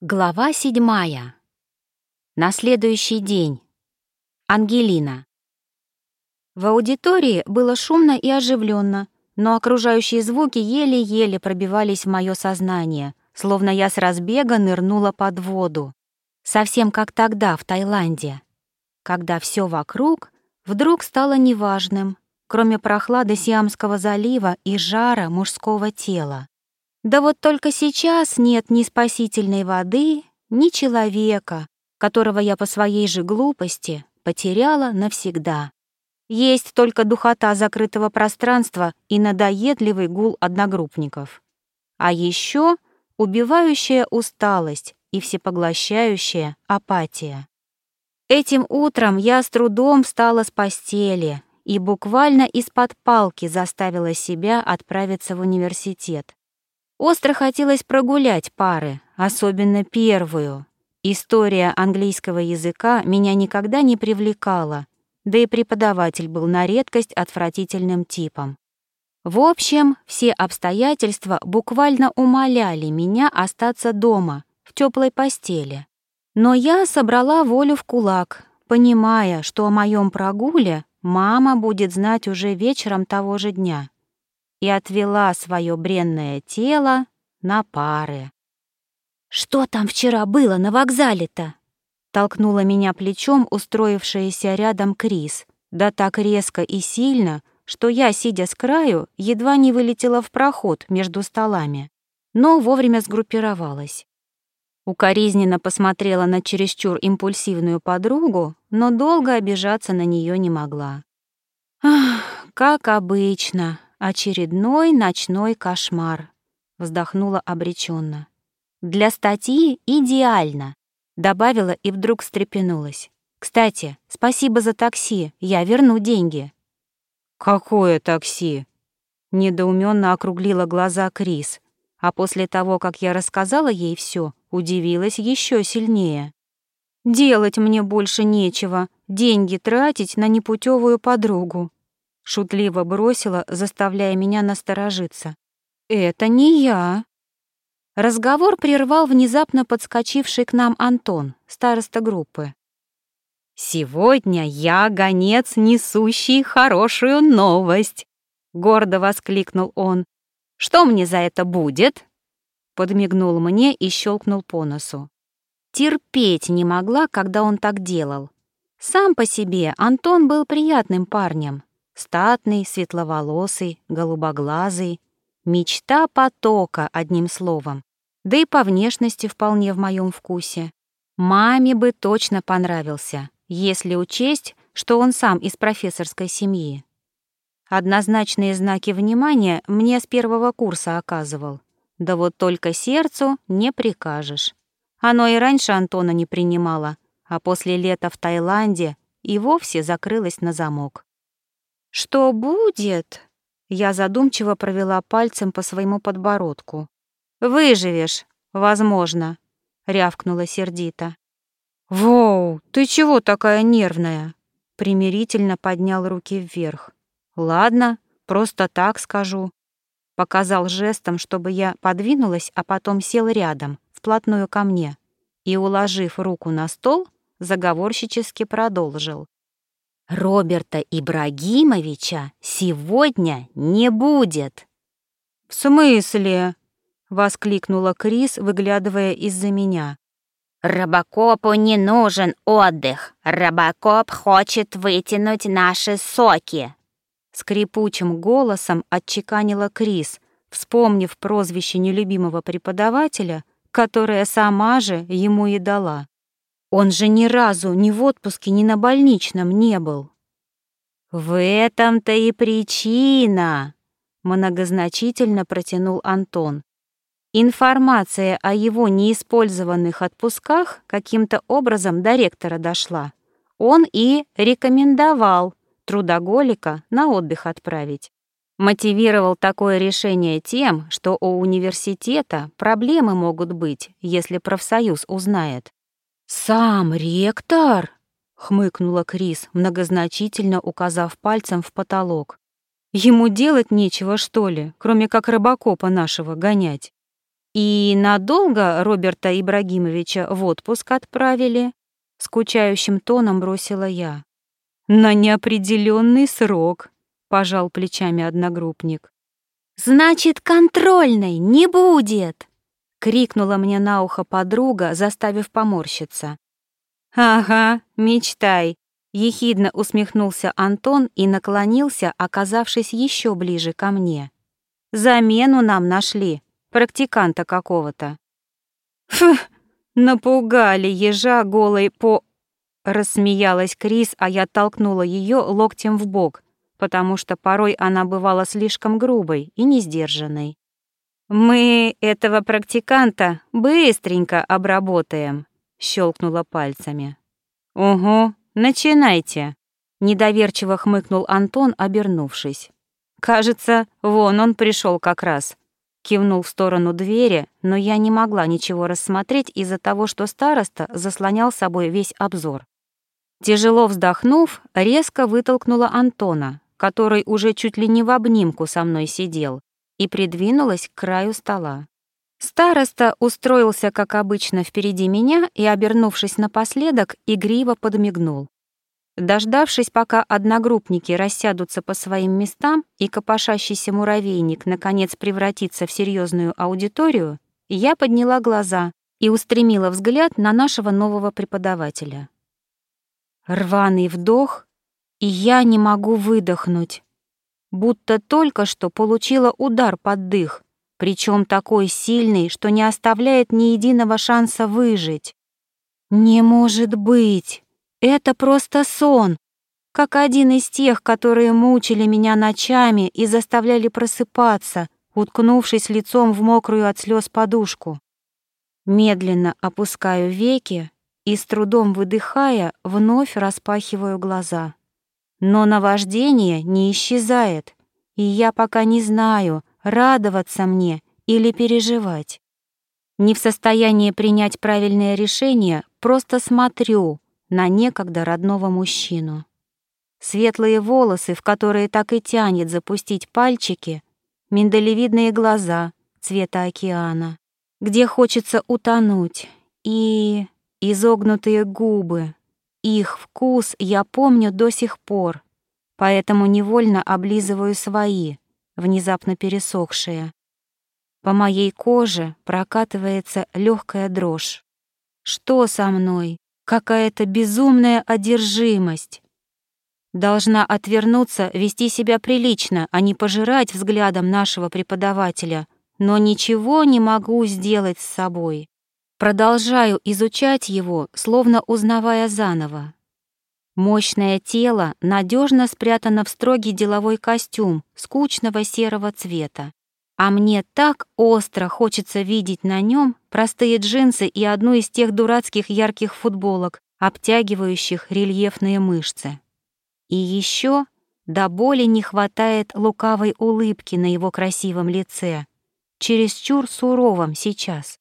Глава седьмая. На следующий день. Ангелина. В аудитории было шумно и оживленно, но окружающие звуки еле-еле пробивались в мое сознание, словно я с разбега нырнула под воду. Совсем как тогда, в Таиланде, когда все вокруг вдруг стало неважным, кроме прохлады Сиамского залива и жара мужского тела. Да вот только сейчас нет ни спасительной воды, ни человека, которого я по своей же глупости потеряла навсегда. Есть только духота закрытого пространства и надоедливый гул одногруппников. А еще убивающая усталость и всепоглощающая апатия. Этим утром я с трудом встала с постели и буквально из-под палки заставила себя отправиться в университет. Остро хотелось прогулять пары, особенно первую. История английского языка меня никогда не привлекала, да и преподаватель был на редкость отвратительным типом. В общем, все обстоятельства буквально умоляли меня остаться дома, в теплой постели. Но я собрала волю в кулак, понимая, что о моем прогуле мама будет знать уже вечером того же дня и отвела свое бренное тело на пары. «Что там вчера было на вокзале-то?» Толкнула меня плечом устроившаяся рядом Крис, да так резко и сильно, что я, сидя с краю, едва не вылетела в проход между столами, но вовремя сгруппировалась. Укоризненно посмотрела на чересчур импульсивную подругу, но долго обижаться на нее не могла. «Ах, как обычно», Очередной ночной кошмар, вздохнула обреченно. Для статьи идеально, добавила и вдруг встрепенулась. Кстати, спасибо за такси, я верну деньги. Какое такси? Недоуменно округлила глаза Крис, а после того, как я рассказала ей все, удивилась еще сильнее. Делать мне больше нечего, деньги тратить на непутевую подругу шутливо бросила, заставляя меня насторожиться. «Это не я». Разговор прервал внезапно подскочивший к нам Антон, староста группы. «Сегодня я гонец, несущий хорошую новость!» — гордо воскликнул он. «Что мне за это будет?» Подмигнул мне и щелкнул по носу. Терпеть не могла, когда он так делал. Сам по себе Антон был приятным парнем, Статный, светловолосый, голубоглазый. Мечта потока, одним словом. Да и по внешности вполне в моем вкусе. Маме бы точно понравился, если учесть, что он сам из профессорской семьи. Однозначные знаки внимания мне с первого курса оказывал. Да вот только сердцу не прикажешь. Оно и раньше Антона не принимало, а после лета в Таиланде и вовсе закрылось на замок. «Что будет?» Я задумчиво провела пальцем по своему подбородку. «Выживешь, возможно», — рявкнула сердито. «Воу, ты чего такая нервная?» Примирительно поднял руки вверх. «Ладно, просто так скажу». Показал жестом, чтобы я подвинулась, а потом сел рядом, вплотную ко мне, и, уложив руку на стол, заговорщически продолжил. Роберта Ибрагимовича сегодня не будет. В смысле? воскликнула Крис, выглядывая из-за меня. Робокопу не нужен отдых. Робокоп хочет вытянуть наши соки. Скрипучим голосом отчеканила Крис, вспомнив прозвище нелюбимого преподавателя, которое сама же ему и дала. Он же ни разу ни в отпуске, ни на больничном не был. В этом-то и причина, многозначительно протянул Антон. Информация о его неиспользованных отпусках каким-то образом до ректора дошла. Он и рекомендовал трудоголика на отдых отправить. Мотивировал такое решение тем, что у университета проблемы могут быть, если профсоюз узнает. «Сам ректор?» — хмыкнула Крис, многозначительно указав пальцем в потолок. «Ему делать нечего, что ли, кроме как рыбакопа нашего гонять?» И надолго Роберта Ибрагимовича в отпуск отправили? Скучающим тоном бросила я. На неопределенный срок, пожал плечами одногруппник. Значит, контрольной не будет, крикнула мне на ухо подруга, заставив поморщиться. Ага, мечтай, ехидно усмехнулся Антон и наклонился, оказавшись еще ближе ко мне. Замену нам нашли, практиканта какого-то. Фух, напугали ежа голой по... Рассмеялась Крис, а я толкнула ее локтем в бок, потому что порой она бывала слишком грубой и несдержанной. «Мы этого практиканта быстренько обработаем», — щелкнула пальцами. «Угу, начинайте», — недоверчиво хмыкнул Антон, обернувшись. «Кажется, вон он пришел как раз кивнул в сторону двери, но я не могла ничего рассмотреть из-за того, что староста заслонял собой весь обзор. Тяжело вздохнув, резко вытолкнула Антона, который уже чуть ли не в обнимку со мной сидел, и придвинулась к краю стола. Староста устроился, как обычно, впереди меня и, обернувшись напоследок, игриво подмигнул. Дождавшись, пока одногруппники рассядутся по своим местам и копошащийся муравейник наконец превратится в серьезную аудиторию, я подняла глаза и устремила взгляд на нашего нового преподавателя. Рваный вдох, и я не могу выдохнуть, будто только что получила удар под дых, причем такой сильный, что не оставляет ни единого шанса выжить. «Не может быть!» Это просто сон, как один из тех, которые мучили меня ночами и заставляли просыпаться, уткнувшись лицом в мокрую от слез подушку. Медленно опускаю веки и, с трудом выдыхая, вновь распахиваю глаза. Но наваждение не исчезает, и я пока не знаю, радоваться мне или переживать. Не в состоянии принять правильное решение, просто смотрю, на некогда родного мужчину. Светлые волосы, в которые так и тянет запустить пальчики, миндалевидные глаза цвета океана, где хочется утонуть, и изогнутые губы. Их вкус я помню до сих пор, поэтому невольно облизываю свои, внезапно пересохшие. По моей коже прокатывается легкая дрожь. Что со мной? Какая-то безумная одержимость. Должна отвернуться, вести себя прилично, а не пожирать взглядом нашего преподавателя, но ничего не могу сделать с собой. Продолжаю изучать его, словно узнавая заново. Мощное тело надежно спрятано в строгий деловой костюм скучного серого цвета. А мне так остро хочется видеть на нем простые джинсы и одну из тех дурацких ярких футболок, обтягивающих рельефные мышцы. И еще до боли не хватает лукавой улыбки на его красивом лице, чересчур суровом сейчас.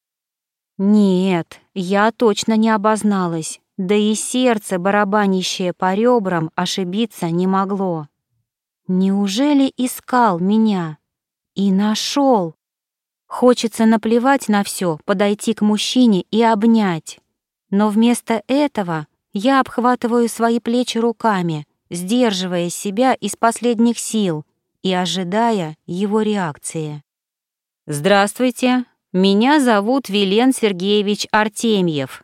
Нет, я точно не обозналась, да и сердце, барабанящее по ребрам, ошибиться не могло. Неужели искал меня? И нашел. Хочется наплевать на все, подойти к мужчине и обнять. Но вместо этого я обхватываю свои плечи руками, сдерживая себя из последних сил и ожидая его реакции. «Здравствуйте, меня зовут Вилен Сергеевич Артемьев»,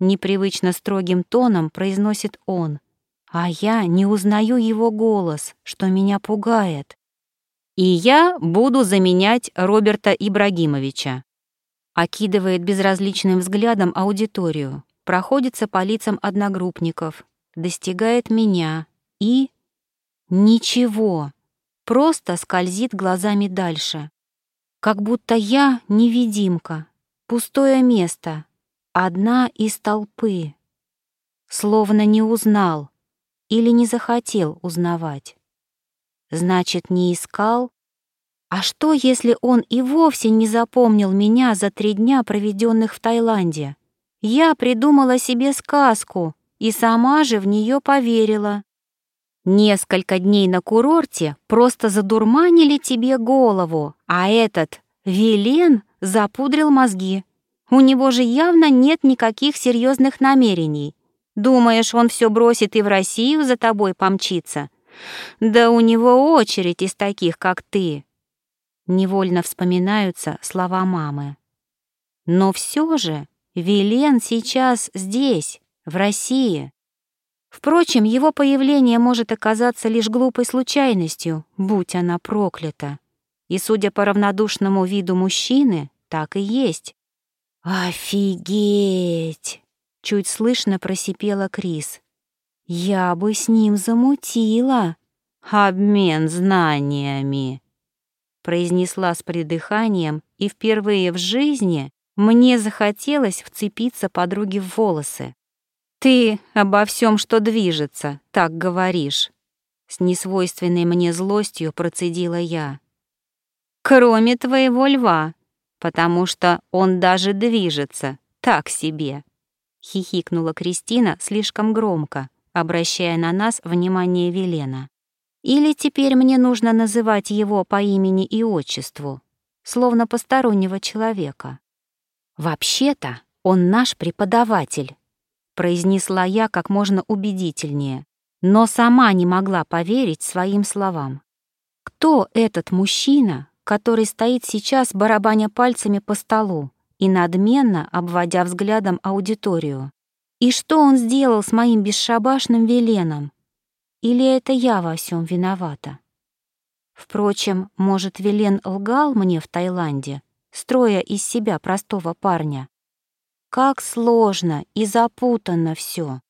непривычно строгим тоном произносит он, а я не узнаю его голос, что меня пугает. И я буду заменять Роберта Ибрагимовича. Окидывает безразличным взглядом аудиторию, проходится по лицам одногруппников, достигает меня и... Ничего, просто скользит глазами дальше. Как будто я невидимка, пустое место, одна из толпы. Словно не узнал или не захотел узнавать. Значит, не искал? А что, если он и вовсе не запомнил меня за три дня, проведенных в Таиланде? Я придумала себе сказку и сама же в нее поверила. Несколько дней на курорте просто задурманили тебе голову, а этот Вилен запудрил мозги. У него же явно нет никаких серьезных намерений. Думаешь, он все бросит и в Россию за тобой помчится? Да у него очередь из таких, как ты. Невольно вспоминаются слова мамы. Но все же Вилен сейчас здесь, в России. Впрочем, его появление может оказаться лишь глупой случайностью, будь она проклята. И, судя по равнодушному виду мужчины, так и есть. «Офигеть!» — чуть слышно просипела Крис. «Я бы с ним замутила. Обмен знаниями!» Произнесла с придыханием, и впервые в жизни мне захотелось вцепиться подруге в волосы. «Ты обо всем, что движется, так говоришь», — с несвойственной мне злостью процедила я. «Кроме твоего льва, потому что он даже движется, так себе», — хихикнула Кристина слишком громко, обращая на нас внимание Велена. «Или теперь мне нужно называть его по имени и отчеству, словно постороннего человека?» «Вообще-то он наш преподаватель», произнесла я как можно убедительнее, но сама не могла поверить своим словам. Кто этот мужчина, который стоит сейчас, барабаня пальцами по столу и надменно обводя взглядом аудиторию? И что он сделал с моим бесшабашным Веленом? Или это я во всем виновата? Впрочем, может, Велен лгал мне в Таиланде, строя из себя простого парня, как сложно и запутанно все.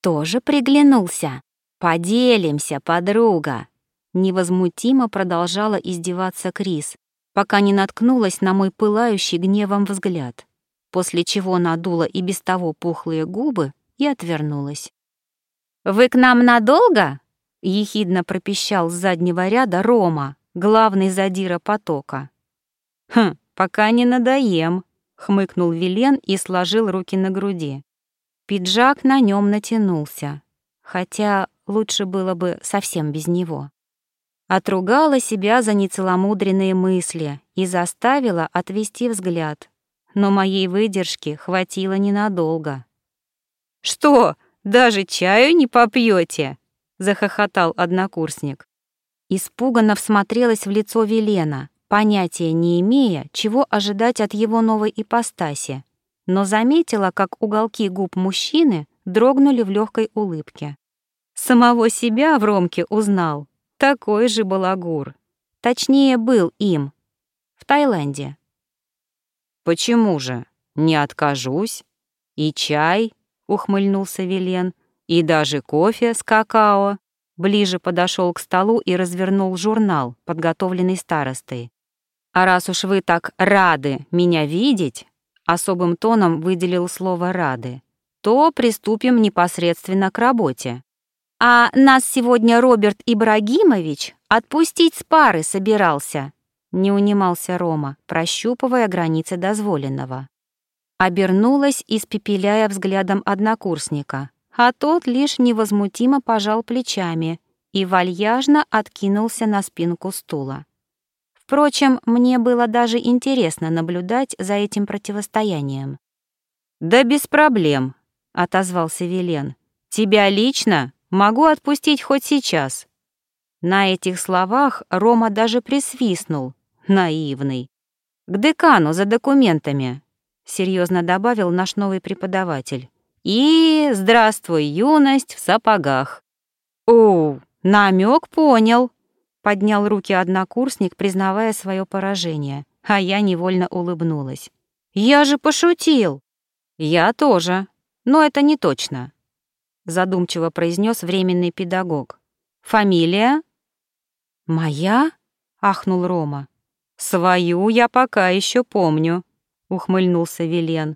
Тоже приглянулся. Поделимся, подруга. Невозмутимо продолжала издеваться Крис, пока не наткнулась на мой пылающий гневом взгляд, после чего надула и без того пухлые губы и отвернулась. «Вы к нам надолго?» — ехидно пропищал с заднего ряда Рома, главный задира потока. «Хм, пока не надоем», хмыкнул Вилен и сложил руки на груди. Пиджак на нем натянулся, хотя лучше было бы совсем без него. Отругала себя за нецеломудренные мысли и заставила отвести взгляд, но моей выдержки хватило ненадолго. «Что, даже чаю не попьете? захохотал однокурсник. Испуганно всмотрелась в лицо Велена, понятия не имея, чего ожидать от его новой ипостаси, но заметила, как уголки губ мужчины дрогнули в легкой улыбке. Самого себя в Ромке узнал. Такой же балагур. Точнее, был им. В Таиланде. «Почему же? Не откажусь. И чай», — ухмыльнулся Вилен, «и даже кофе с какао». Ближе подошел к столу и развернул журнал, подготовленный старостой. А раз уж вы так рады меня видеть, особым тоном выделил слово «рады», то приступим непосредственно к работе. А нас сегодня Роберт Ибрагимович отпустить с пары собирался, не унимался Рома, прощупывая границы дозволенного. Обернулась, испепеляя взглядом однокурсника, а тот лишь невозмутимо пожал плечами и вальяжно откинулся на спинку стула. Впрочем, мне было даже интересно наблюдать за этим противостоянием. «Да без проблем», — отозвался Вилен. «Тебя лично могу отпустить хоть сейчас». На этих словах Рома даже присвистнул, наивный. «К декану за документами», — серьезно добавил наш новый преподаватель. «И здравствуй, юность в сапогах». «О, намек понял», Поднял руки однокурсник, признавая свое поражение, а я невольно улыбнулась. «Я же пошутил!» «Я тоже, но это не точно», — задумчиво произнес временный педагог. «Фамилия?» «Моя?» — ахнул Рома. «Свою я пока еще помню», — ухмыльнулся Вилен.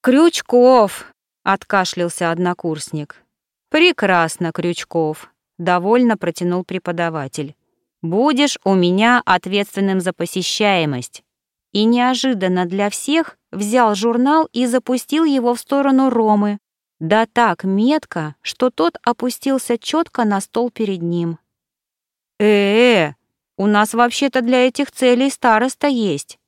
«Крючков!» — откашлялся однокурсник. «Прекрасно, Крючков!» — довольно протянул преподаватель. Будешь у меня ответственным за посещаемость». И неожиданно для всех взял журнал и запустил его в сторону Ромы. Да так метко, что тот опустился четко на стол перед ним. «Э-э, у нас вообще-то для этих целей староста есть»,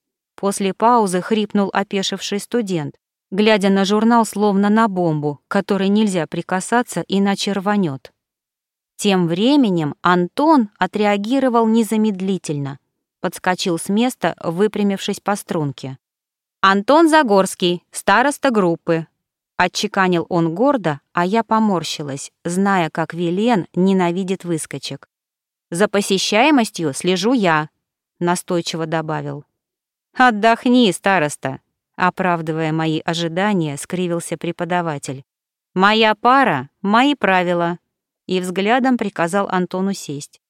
После паузы хрипнул опешивший студент, глядя на журнал словно на бомбу, которой нельзя прикасаться, иначе рванет. Тем временем Антон отреагировал незамедлительно, подскочил с места, выпрямившись по струнке. «Антон Загорский, староста группы», — отчеканил он гордо, а я поморщилась, зная, как Вилен ненавидит выскочек. «За посещаемостью слежу я», — настойчиво добавил. «Отдохни, староста», — оправдывая мои ожидания, скривился преподаватель. «Моя пара — мои правила», — и взглядом приказал Антону сесть.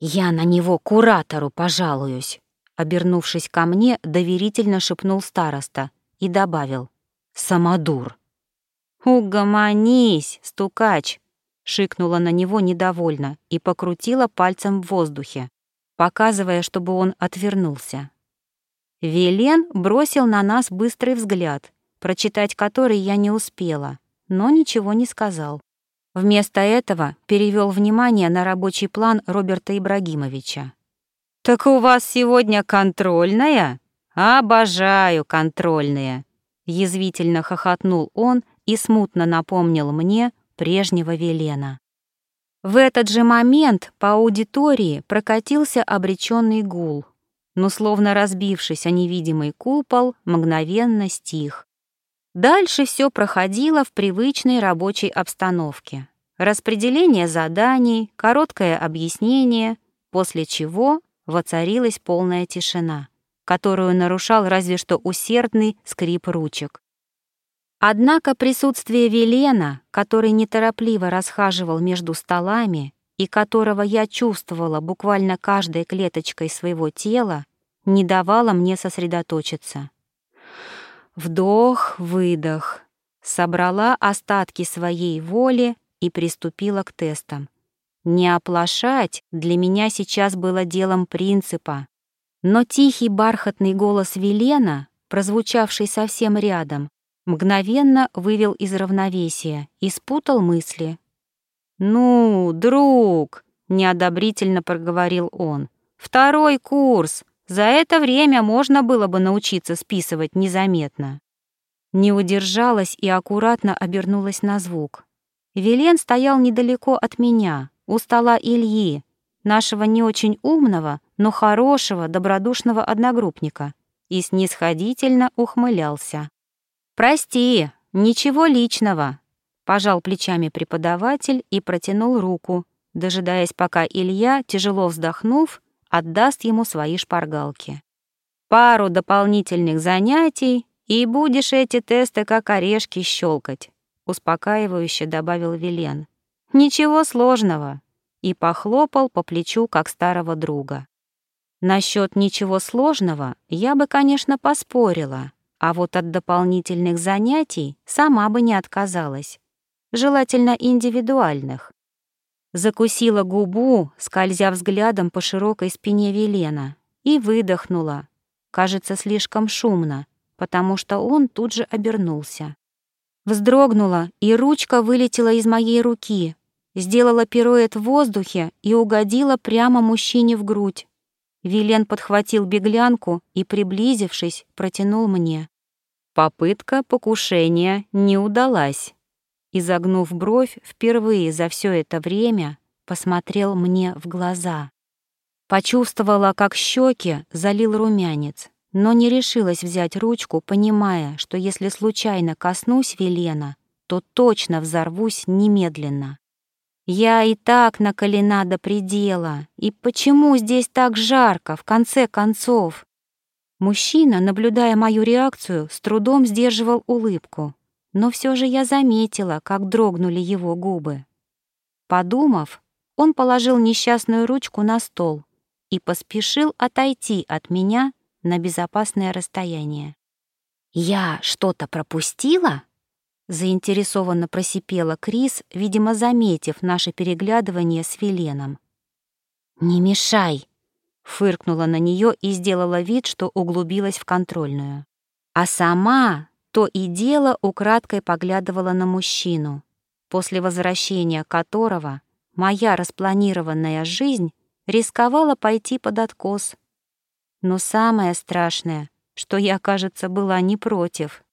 «Я на него куратору пожалуюсь», — обернувшись ко мне, доверительно шепнул староста и добавил. «Самодур». «Угомонись, стукач!» — шикнула на него недовольно и покрутила пальцем в воздухе, показывая, чтобы он отвернулся. Велен бросил на нас быстрый взгляд, прочитать который я не успела, но ничего не сказал. Вместо этого перевел внимание на рабочий план Роберта Ибрагимовича. «Так у вас сегодня контрольная? Обожаю контрольные!» Язвительно хохотнул он и смутно напомнил мне прежнего Велена. В этот же момент по аудитории прокатился обреченный гул, но словно разбившись о невидимый купол, мгновенно стих. Дальше все проходило в привычной рабочей обстановке. Распределение заданий, короткое объяснение, после чего воцарилась полная тишина, которую нарушал разве что усердный скрип ручек. Однако присутствие Велена, который неторопливо расхаживал между столами и которого я чувствовала буквально каждой клеточкой своего тела, не давало мне сосредоточиться. Вдох, выдох. Собрала остатки своей воли и приступила к тестам. Не оплошать для меня сейчас было делом принципа. Но тихий бархатный голос Велена, прозвучавший совсем рядом, мгновенно вывел из равновесия и спутал мысли. «Ну, друг!» — неодобрительно проговорил он. «Второй курс! За это время можно было бы научиться списывать незаметно. Не удержалась и аккуратно обернулась на звук. Велен стоял недалеко от меня, у стола Ильи, нашего не очень умного, но хорошего, добродушного одногруппника, и снисходительно ухмылялся. «Прости, ничего личного», — пожал плечами преподаватель и протянул руку, дожидаясь, пока Илья, тяжело вздохнув, отдаст ему свои шпаргалки. Пару дополнительных занятий, и будешь эти тесты как орешки щелкать, успокаивающе добавил Вилен. Ничего сложного. И похлопал по плечу, как старого друга. Насчет ничего сложного я бы, конечно, поспорила, а вот от дополнительных занятий сама бы не отказалась. Желательно индивидуальных. Закусила губу, скользя взглядом по широкой спине Велена, и выдохнула. Кажется, слишком шумно, потому что он тут же обернулся. Вздрогнула, и ручка вылетела из моей руки, сделала пируэт в воздухе и угодила прямо мужчине в грудь. Вилен подхватил беглянку и, приблизившись, протянул мне. Попытка покушения не удалась. Изогнув бровь, впервые за все это время посмотрел мне в глаза. Почувствовала, как щеки залил румянец, но не решилась взять ручку, понимая, что если случайно коснусь Велена, то точно взорвусь немедленно. Я и так наколена до предела, и почему здесь так жарко, в конце концов? Мужчина, наблюдая мою реакцию, с трудом сдерживал улыбку, но все же я заметила, как дрогнули его губы. Подумав, он положил несчастную ручку на стол и поспешил отойти от меня на безопасное расстояние. «Я что-то пропустила?» Заинтересованно просипела Крис, видимо, заметив наше переглядывание с Филеном. «Не мешай!» — фыркнула на нее и сделала вид, что углубилась в контрольную. А сама то и дело украдкой поглядывала на мужчину, после возвращения которого моя распланированная жизнь рисковала пойти под откос. Но самое страшное, что я, кажется, была не против.